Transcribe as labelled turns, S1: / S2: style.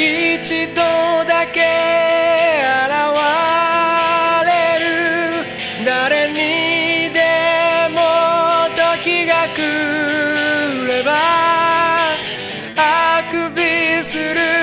S1: 一度だけ現れる。誰にでも時が来ればあくびする。